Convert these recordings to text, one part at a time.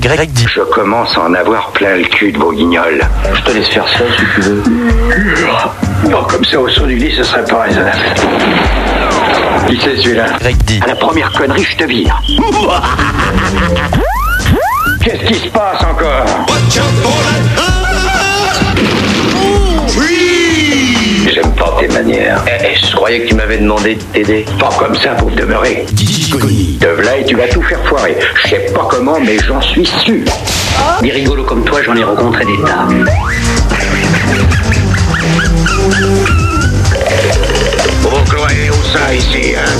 Greg dit. Je commence à en avoir plein le cul de vos guignols. Je te laisse faire ça si tu veux. Non, comme ça au son du lit, ce serait pas raisonnable. Qui c'est celui-là Greg dit. À la première connerie, je te vire. Qu'est-ce qui se passe encore? J'aime pas tes manières. Eh, eh, je croyais que tu m'avais demandé de t'aider. Pas comme ça, vous demeurez. Te v'là et tu vas tout faire foirer. Je sais pas comment, mais j'en suis sûr. Des rigolos comme toi, j'en ai rencontré des tas. Vous croyez où ça ici, hein?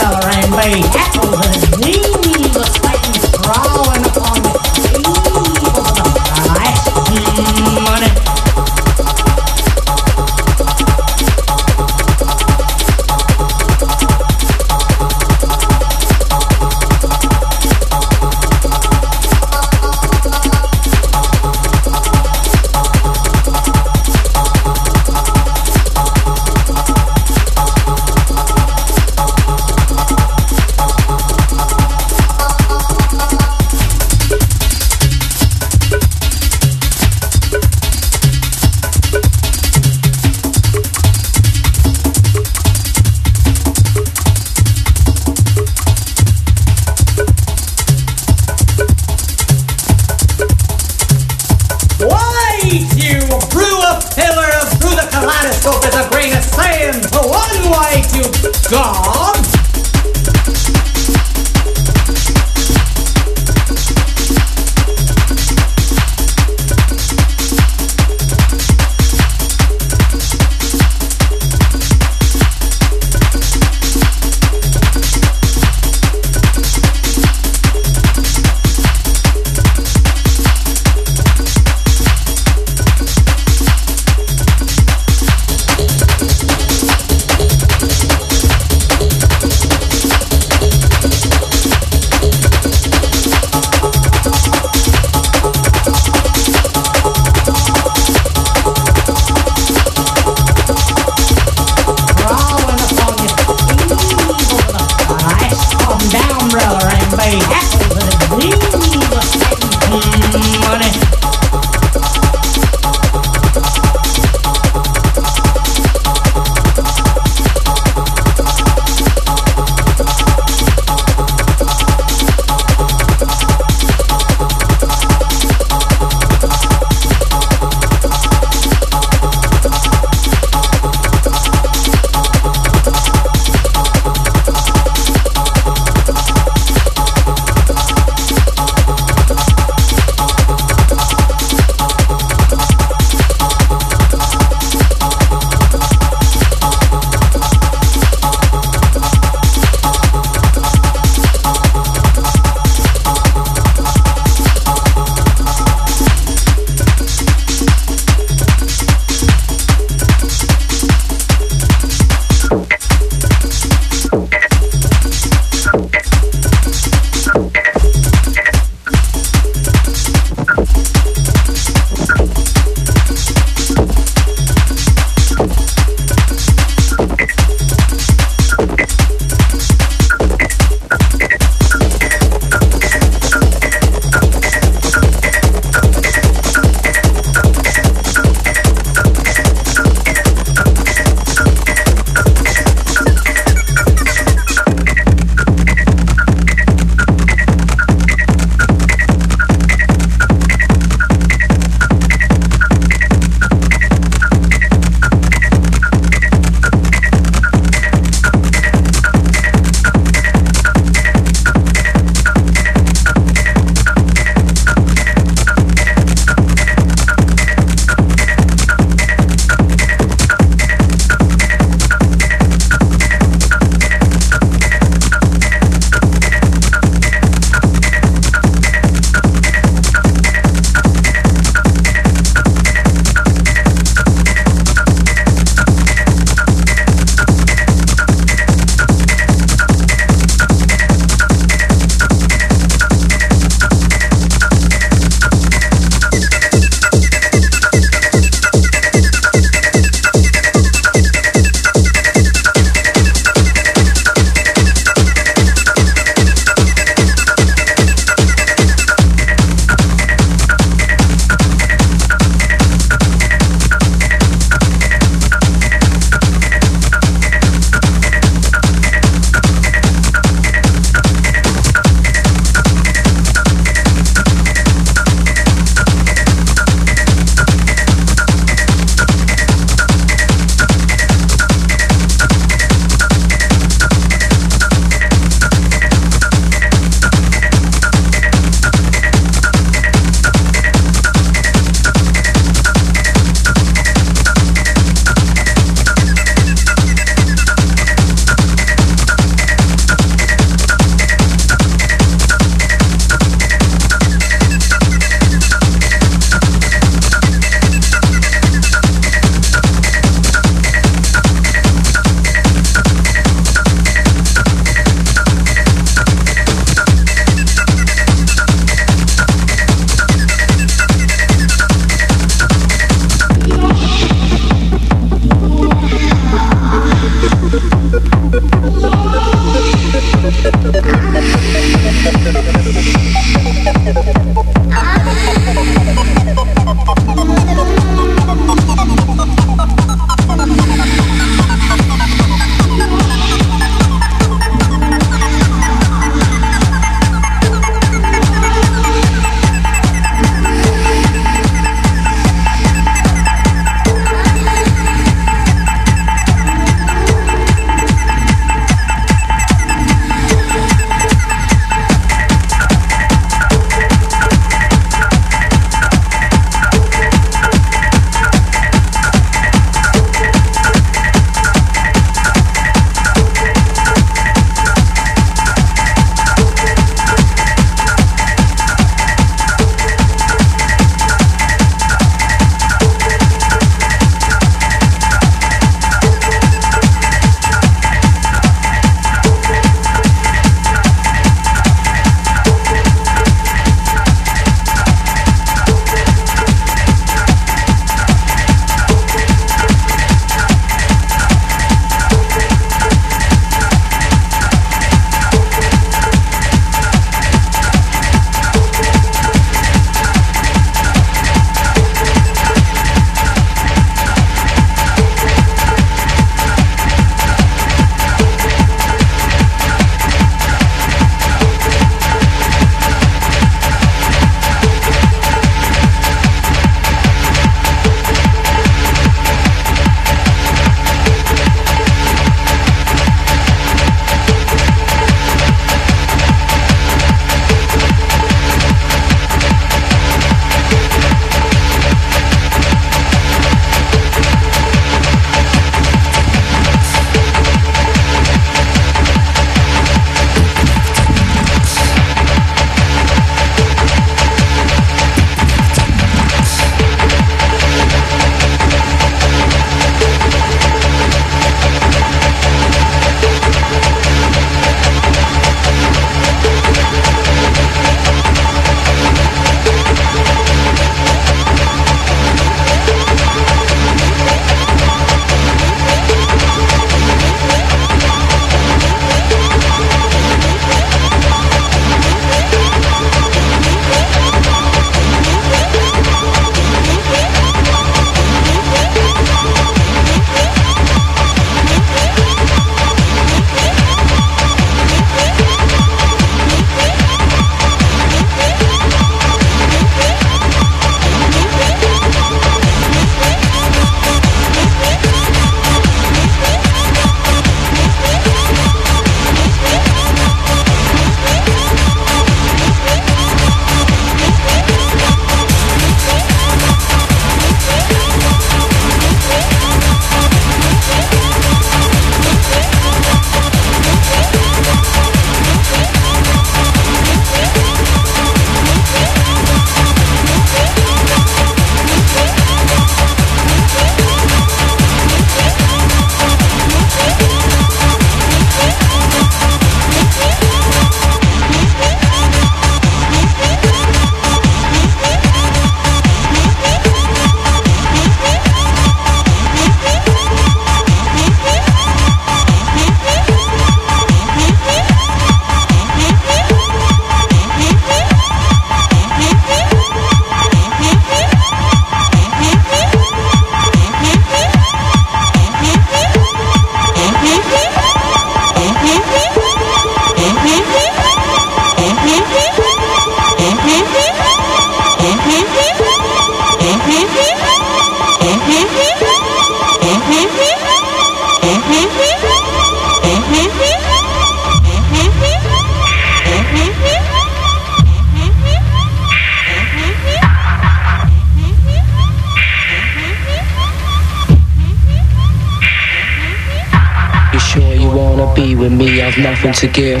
To give.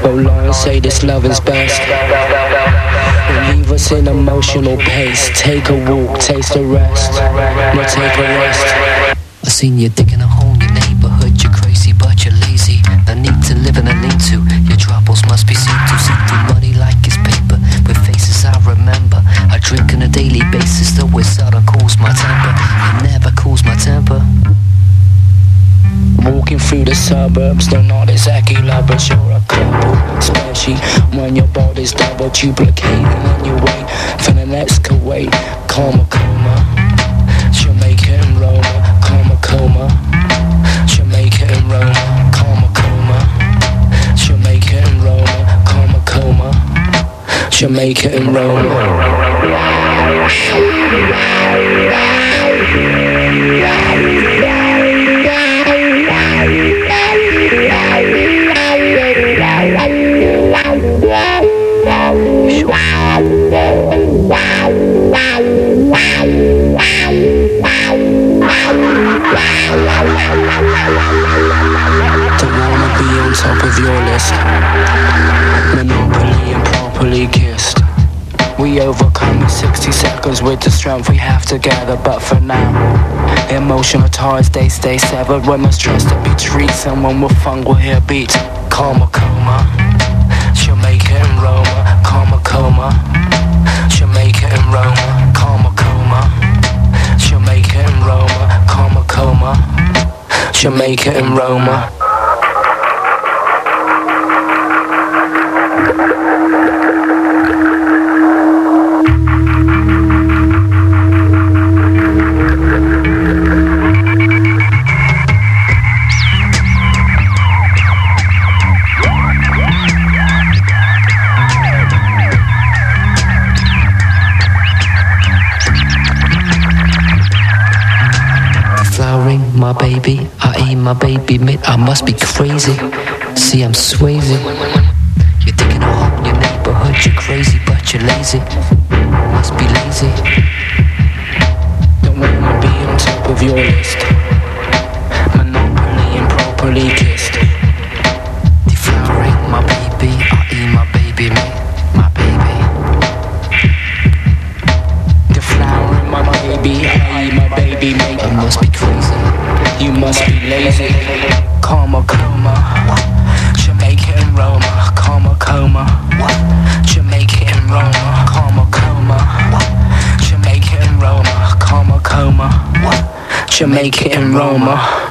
But lions say this love is best. Leave us in emotional pace. Take a walk, taste a rest. No, take a rest. I seen you digging a hole in your neighborhood. You're crazy, but you're lazy. I need to live and a need to. Your troubles must be seen to. See through money like it's paper. With faces I remember. I drink on a daily basis, though it seldom cools my temper. It never cools my temper. Walking through the suburbs, they're not exactly lovers, you're a couple. Especially when your body's double duplicating and you wait for the next Kuwait. Coma, coma. Jamaica and Roma, coma, coma. Jamaica and Roma, coma, coma. Jamaica and Roma, coma, coma. Jamaica and of your list. Monopoly and properly kissed. We overcome in 60 seconds with the strength we have together, but for now, emotional ties they stay severed. When there's trust to be treated, someone with fun will hear beats. Karma, coma. Jamaica and Roma, karma, coma. Jamaica and Roma, karma, coma. Jamaica and Roma, karma, coma. Jamaica and Roma. Eat my. I must be crazy. See, I'm swayzy. You're a hole in your neighborhood. You're crazy, but you're lazy. Must be lazy. Don't wanna be on top of your list. Monopoly and properly Roma, karma, coma. Roma.